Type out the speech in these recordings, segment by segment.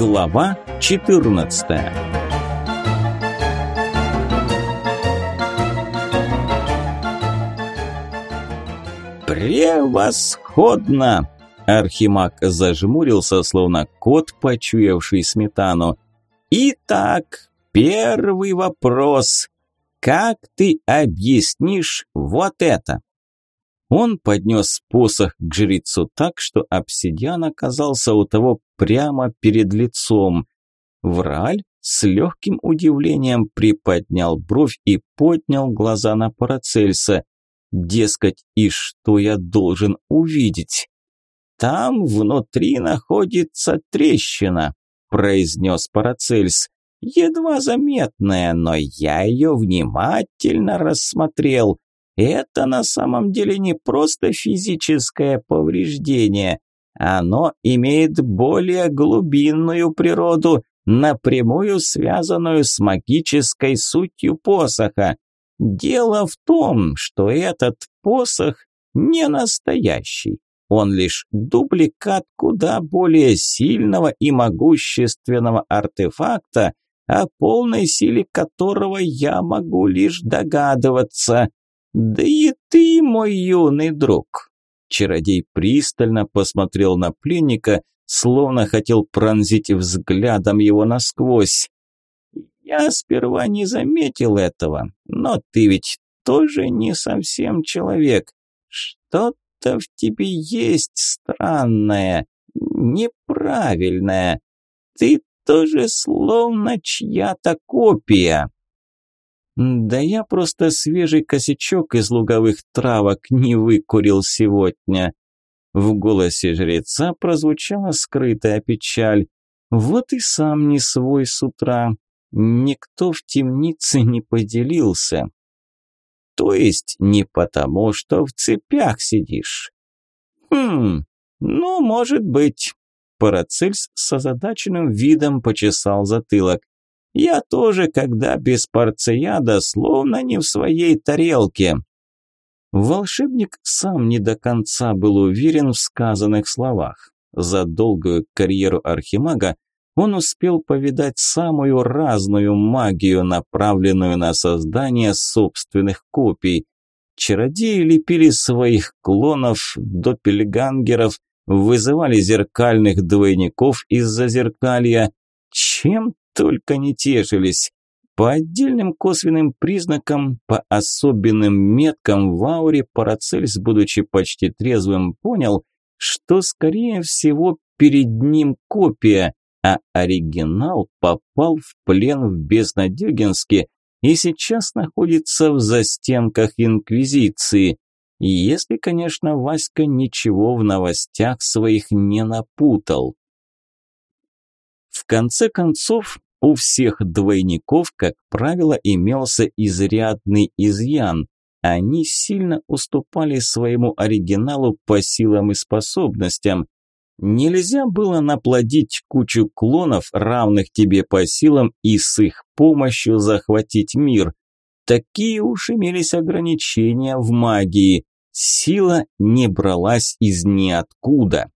Глава 14 «Превосходно!» Архимаг зажмурился, словно кот, почуявший сметану. «Итак, первый вопрос. Как ты объяснишь вот это?» Он поднес посох к жрецу так, что обсидиан оказался у того прямо перед лицом. Враль с легким удивлением приподнял бровь и поднял глаза на Парацельса. Дескать, и что я должен увидеть? «Там внутри находится трещина», – произнес Парацельс. «Едва заметная, но я ее внимательно рассмотрел. Это на самом деле не просто физическое повреждение. Оно имеет более глубинную природу, напрямую связанную с магической сутью посоха. Дело в том, что этот посох не настоящий. Он лишь дубликат куда более сильного и могущественного артефакта, о полной силе которого я могу лишь догадываться. Да и ты, мой юный друг. Чародей пристально посмотрел на пленника, словно хотел пронзить взглядом его насквозь. Я сперва не заметил этого, но ты ведь тоже не совсем человек. Что-то в тебе есть странное, неправильное. Ты тоже словно чья-то копия. Да я просто свежий косячок из луговых травок не выкурил сегодня. В голосе жреца прозвучала скрытая печаль. Вот и сам не свой с утра. Никто в темнице не поделился. То есть не потому, что в цепях сидишь. Хм, ну, может быть. Парацельс с озадаченным видом почесал затылок. Я тоже, когда без парцияда, словно не в своей тарелке. Волшебник сам не до конца был уверен в сказанных словах. За долгую карьеру архимага он успел повидать самую разную магию, направленную на создание собственных копий. Чародеи лепили своих клонов, доппельгангеров, вызывали зеркальных двойников из-за зеркалья. Чем только не тешились. По отдельным косвенным признакам, по особенным меткам в ауре Парацельс, будучи почти трезвым, понял, что, скорее всего, перед ним копия, а оригинал попал в плен в Безнадегинске и сейчас находится в застенках Инквизиции. Если, конечно, Васька ничего в новостях своих не напутал. В конце концов, у всех двойников, как правило, имелся изрядный изъян. Они сильно уступали своему оригиналу по силам и способностям. Нельзя было наплодить кучу клонов, равных тебе по силам, и с их помощью захватить мир. Такие уж имелись ограничения в магии. Сила не бралась из ниоткуда.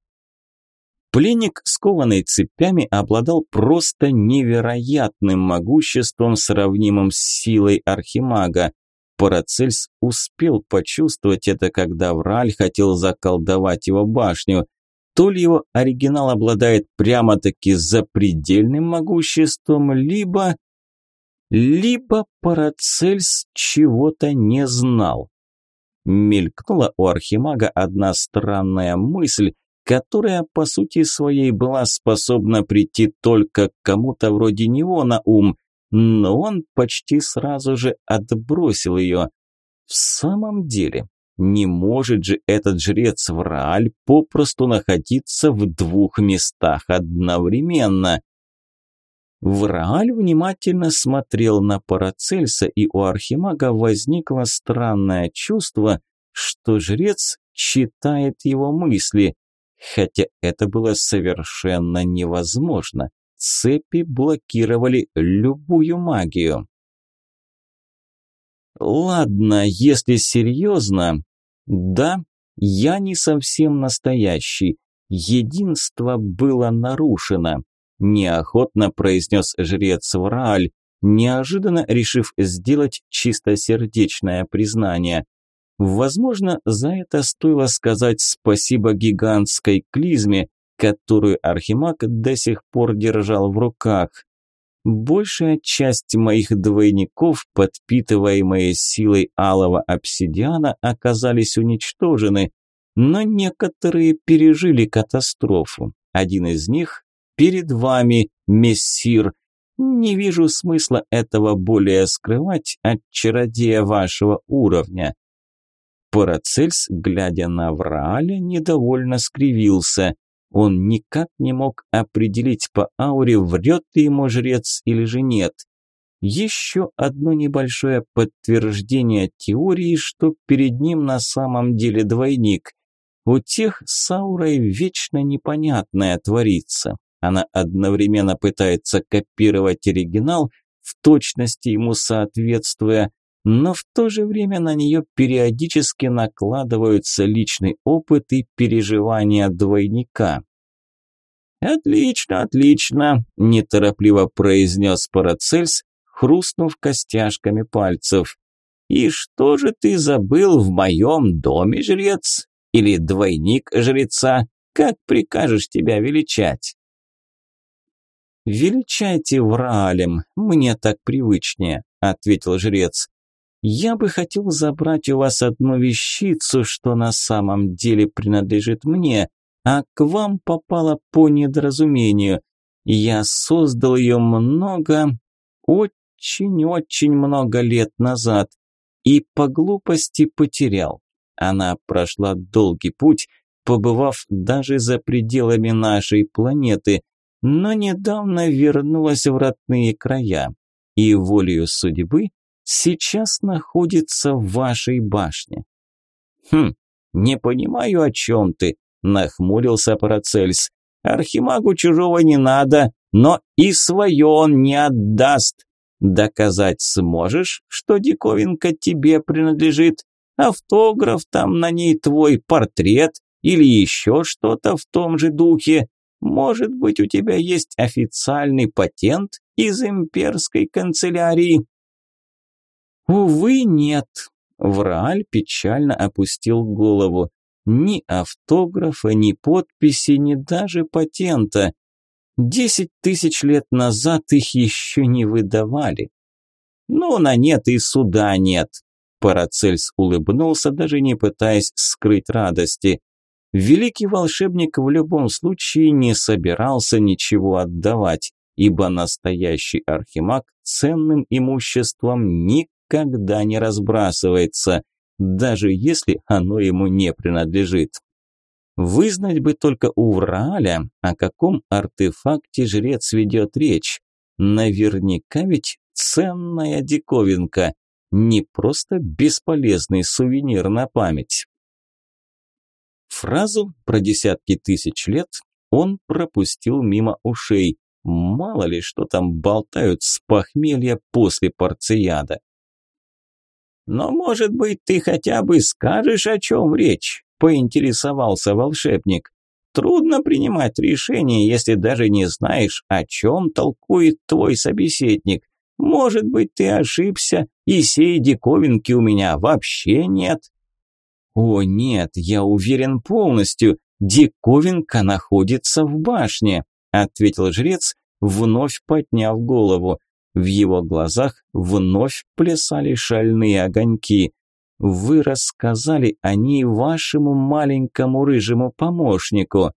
Пленник, скованный цепями, обладал просто невероятным могуществом, сравнимым с силой архимага. Парацельс успел почувствовать это, когда Враль хотел заколдовать его башню. То ли его оригинал обладает прямо-таки запредельным могуществом, либо... Либо Парацельс чего-то не знал. Мелькнула у архимага одна странная мысль, которая по сути своей была способна прийти только кому-то вроде него на ум, но он почти сразу же отбросил ее. В самом деле, не может же этот жрец Врааль попросту находиться в двух местах одновременно. Врааль внимательно смотрел на Парацельса, и у Архимага возникло странное чувство, что жрец читает его мысли. Хотя это было совершенно невозможно. Цепи блокировали любую магию. Ладно, если серьезно, да, я не совсем настоящий. Единство было нарушено. неохотно произнес жрец Врааль, неожиданно решив сделать чистосердечное признание. Возможно, за это стоило сказать спасибо гигантской клизме, которую Архимаг до сих пор держал в руках. Большая часть моих двойников, подпитываемые силой алого обсидиана, оказались уничтожены, но некоторые пережили катастрофу. Один из них перед вами, мессир. Не вижу смысла этого более скрывать от чародея вашего уровня. Парацельс, глядя на Врааля, недовольно скривился. Он никак не мог определить по ауре, врет ли ему жрец или же нет. Еще одно небольшое подтверждение теории, что перед ним на самом деле двойник. У тех с аурой вечно непонятное творится. Она одновременно пытается копировать оригинал, в точности ему соответствуя, но в то же время на нее периодически накладываются личный опыт и переживания двойника. «Отлично, отлично», – неторопливо произнес Парацельс, хрустнув костяшками пальцев. «И что же ты забыл в моем доме, жрец? Или двойник жреца? Как прикажешь тебя величать?» «Величайте Враалем, мне так привычнее», – ответил жрец. Я бы хотел забрать у вас одну вещицу, что на самом деле принадлежит мне, а к вам попала по недоразумению. Я создал ее много, очень-очень много лет назад и по глупости потерял. Она прошла долгий путь, побывав даже за пределами нашей планеты, но недавно вернулась в родные края. И волею судьбы сейчас находится в вашей башне». «Хм, не понимаю, о чем ты», – нахмурился Парацельс. «Архимагу чужого не надо, но и свое он не отдаст. Доказать сможешь, что диковинка тебе принадлежит? Автограф там на ней твой портрет или еще что-то в том же духе? Может быть, у тебя есть официальный патент из имперской канцелярии?» Увы, нет. Врааль печально опустил голову. Ни автографа, ни подписи, ни даже патента. Десять тысяч лет назад их еще не выдавали. Ну, на нет и суда нет. Парацельс улыбнулся, даже не пытаясь скрыть радости. Великий волшебник в любом случае не собирался ничего отдавать, ибо настоящий архимаг ценным имуществом никогда никогда не разбрасывается, даже если оно ему не принадлежит. Вызнать бы только у Врааля, о каком артефакте жрец ведет речь. Наверняка ведь ценная диковинка, не просто бесполезный сувенир на память. Фразу про десятки тысяч лет он пропустил мимо ушей. Мало ли, что там болтают с похмелья после порцияда. «Но, может быть, ты хотя бы скажешь, о чем речь?» – поинтересовался волшебник. «Трудно принимать решение, если даже не знаешь, о чем толкует твой собеседник. Может быть, ты ошибся, и сей диковинки у меня вообще нет». «О, нет, я уверен полностью, диковинка находится в башне», – ответил жрец, вновь подняв голову. В его глазах вновь плясали шальные огоньки. Вы рассказали о ней вашему маленькому рыжему помощнику.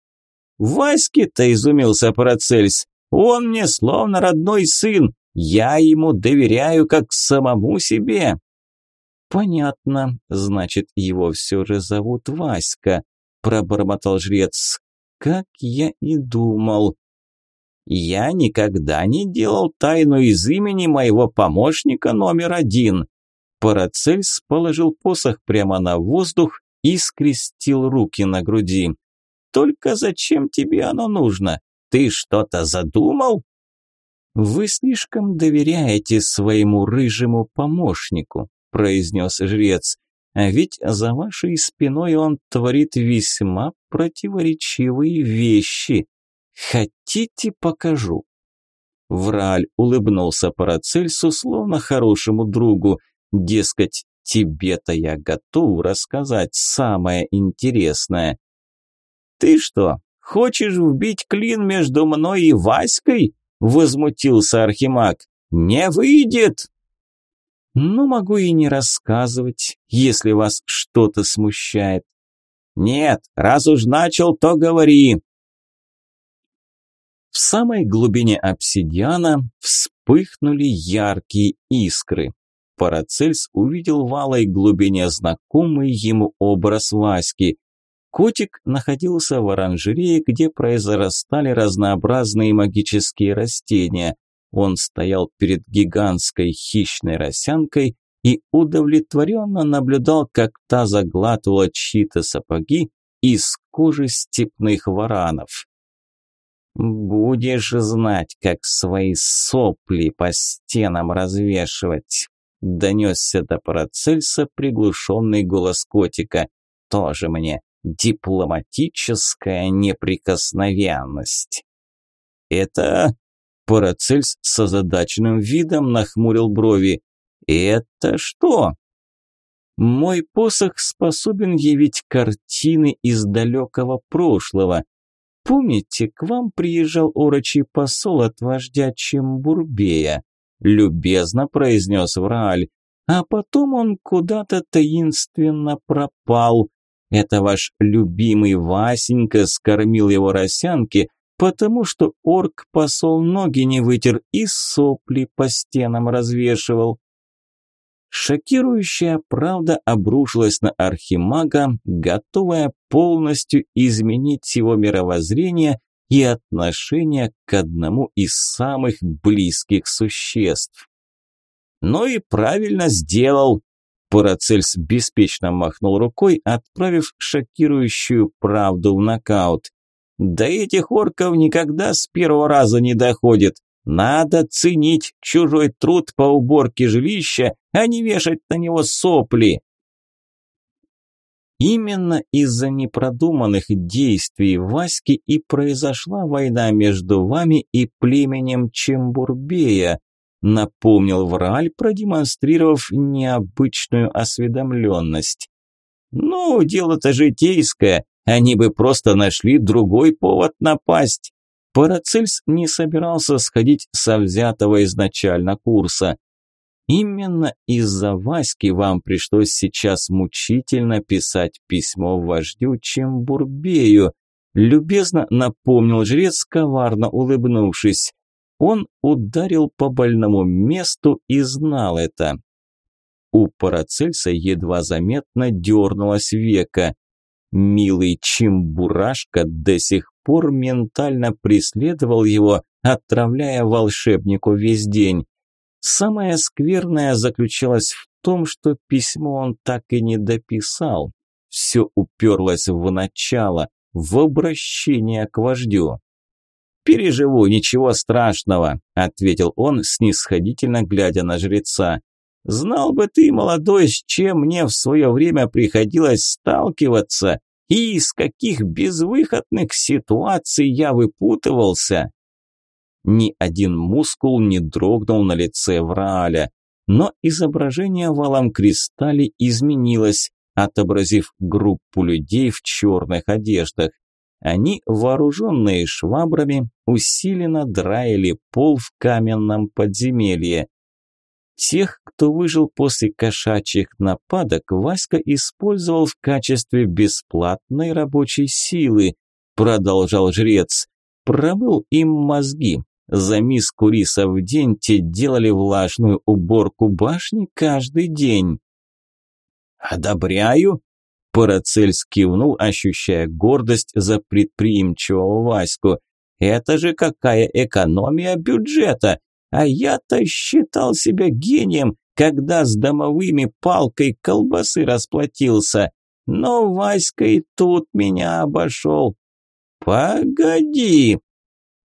Ваське-то изумился Парацельс. Он мне словно родной сын. Я ему доверяю как самому себе. Понятно, значит, его все же зовут Васька, пробормотал жрец. Как я и думал. Я никогда не делал тайну из имени моего помощника номер один. Парацельс положил посох прямо на воздух и скрестил руки на груди. Только зачем тебе оно нужно? Ты что-то задумал? Вы слишком доверяете своему рыжему помощнику, произнес жрец. А ведь за вашей спиной он творит весьма противоречивые вещи. Хотите, покажу?» Враль улыбнулся Парацельсу, словно хорошему другу. Дескать, тебе-то я готов рассказать самое интересное. «Ты что, хочешь вбить клин между мной и Васькой?» – возмутился Архимаг. «Не выйдет!» «Ну, могу и не рассказывать, если вас что-то смущает». «Нет, раз уж начал, то говори», в самой глубине обсидиана вспыхнули яркие искры. Парацельс увидел в алой глубине знакомый ему образ Васьки. Котик находился в оранжерее, где произрастали разнообразные магические растения. Он стоял перед гигантской хищной росянкой и удовлетворенно наблюдал, как та заглатывала чьи-то сапоги из кожи степных варанов. «Будешь знать, как свои сопли по стенам развешивать», – донесся до Парацельса приглушенный голос котика. «Тоже мне дипломатическая неприкосновенность». «Это...» – Парацельс с озадаченным видом нахмурил брови. «Это что?» «Мой посох способен явить картины из далекого прошлого», Помните, к вам приезжал орочий посол от вождя Чембурбея?» Любезно произнес Врааль. «А потом он куда-то таинственно пропал. Это ваш любимый Васенька скормил его росянки, потому что орк-посол ноги не вытер и сопли по стенам развешивал. Шокирующая правда обрушилась на архимага, готовая полностью изменить его мировоззрение и отношение к одному из самых близких существ. «Ну и правильно сделал!» Парацельс беспечно махнул рукой, отправив шокирующую правду в нокаут. «До этих орков никогда с первого раза не доходит. Надо ценить чужой труд по уборке жилища, а не вешать на него сопли. Именно из-за непродуманных действий Васьки и произошла война между вами и племенем Чембурбея, напомнил Врааль, продемонстрировав необычную осведомленность. Ну, дело-то житейское, они бы просто нашли другой повод напасть. Парацельс не собирался сходить со взятого изначально курса. Именно из-за Васьки вам пришлось сейчас мучительно писать письмо вождю Чембурбею, любезно напомнил жрец, коварно улыбнувшись. Он ударил по больному месту и знал это. У Парацельса едва заметно дернулось века. Милый Чембурашка до сих пор ментально преследовал его, отравляя волшебнику весь день. Самое скверное заключалось в том, что письмо он так и не дописал. Все уперлось в начало, в обращение к вождю. «Переживу, ничего страшного», – ответил он, снисходительно глядя на жреца. «Знал бы ты, молодой, с чем мне в свое время приходилось сталкиваться, и из каких безвыходных ситуаций я выпутывался. Ни один мускул не дрогнул на лице Врааля, но изображение в алом кристалле изменилось, отобразив группу людей в черных одеждах. Они, вооруженные швабрами, усиленно драили пол в каменном подземелье. Тех, кто выжил после кошачьих нападок, Васька использовал в качестве бесплатной рабочей силы, продолжал жрец. Промыл им мозги. За миску риса в день те делали влажную уборку башни каждый день. «Одобряю!» Парацельс кивнул, ощущая гордость за предприимчивого Ваську. «Это же какая экономия бюджета! А я-то считал себя гением, когда с домовыми палкой колбасы расплатился. Но Васька и тут меня обошел. Погоди.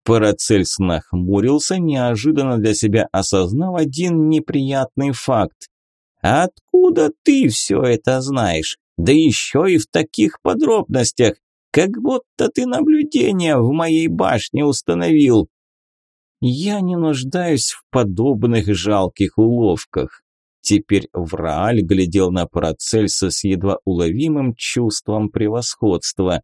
Парацельс нахмурился, неожиданно для себя осознав один неприятный факт. «Откуда ты все это знаешь? Да еще и в таких подробностях. Как будто ты наблюдение в моей башне установил. Я не нуждаюсь в подобных жалких уловках. Теперь Врааль глядел на Парацельса с едва уловимым чувством превосходства.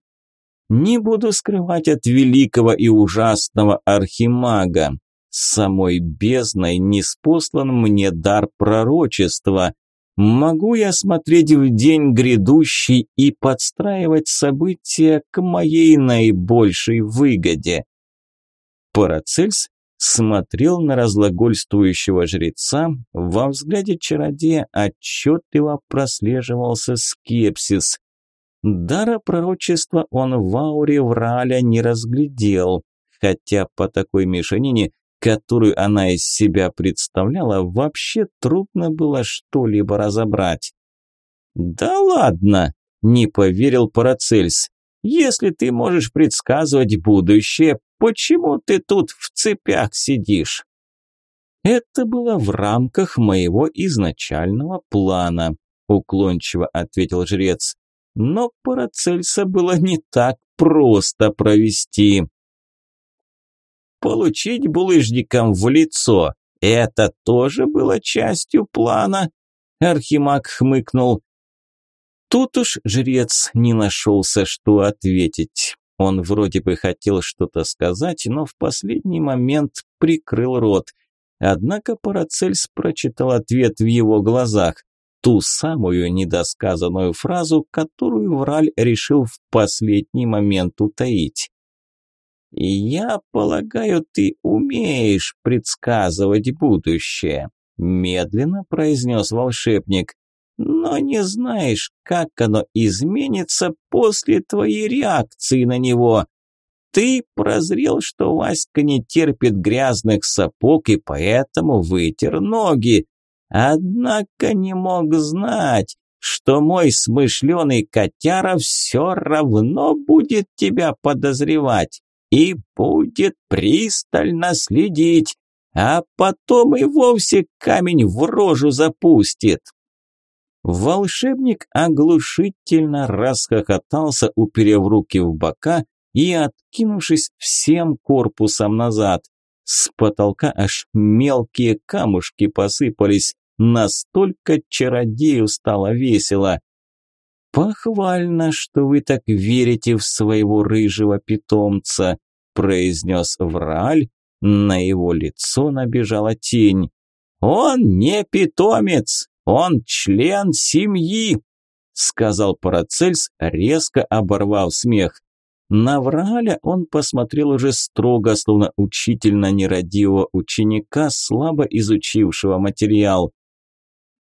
Не буду скрывать от великого и ужасного архимага. Самой бездной не спослан мне дар пророчества. Могу я смотреть в день грядущий и подстраивать события к моей наибольшей выгоде. Парацельс смотрел на разлагольствующего жреца, во взгляде чародея отчетливо прослеживался скепсис. Дара пророчества он в ауре Враля не разглядел, хотя по такой мешанине которую она из себя представляла, вообще трудно было что-либо разобрать. «Да ладно!» – не поверил Парацельс. «Если ты можешь предсказывать будущее, почему ты тут в цепях сидишь?» «Это было в рамках моего изначального плана», – уклончиво ответил жрец. «Но Парацельса было не так просто провести» получить булыжником в лицо. Это тоже было частью плана?» Архимаг хмыкнул. Тут уж жрец не нашелся, что ответить. Он вроде бы хотел что-то сказать, но в последний момент прикрыл рот. Однако Парацельс прочитал ответ в его глазах, ту самую недосказанную фразу, которую Враль решил в последний момент утаить. Я полагаю, ты умеешь предсказывать будущее, медленно произнес волшебник. Но не знаешь, как оно изменится после твоей реакции на него. Ты прозрел, что Васька не терпит грязных сапог и поэтому вытер ноги. Однако не мог знать, что мой смышленый котяра все равно будет тебя подозревать и будет пристально следить, а потом и вовсе камень в рожу запустит. Волшебник оглушительно расхохотался, уперев руки в бока и откинувшись всем корпусом назад. С потолка аж мелкие камушки посыпались, настолько чародею стало весело. «Похвально, что вы так верите в своего рыжего питомца», произнес Врааль. На его лицо набежала тень. «Он не питомец, он член семьи», сказал Парацельс, резко оборвав смех. На Врааля он посмотрел уже строго, словно учитель на нерадивого ученика, слабо изучившего материал.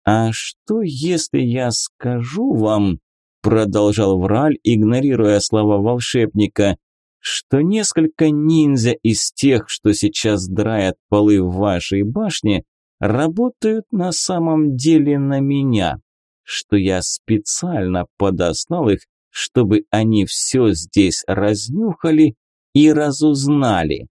«А что, если я скажу вам, продолжал Враль, игнорируя слова волшебника, что несколько ниндзя из тех, что сейчас драят полы в вашей башне, работают на самом деле на меня, что я специально подослал их, чтобы они все здесь разнюхали и разузнали.